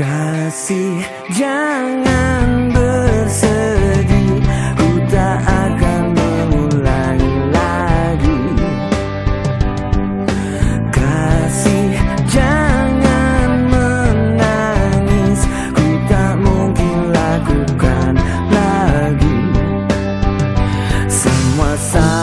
Kasih. Jangan bersedih Ku tak akan mengulangi lagi. Kasih jangan menangis Ku tak mungkin lakukan lagi. Semua salah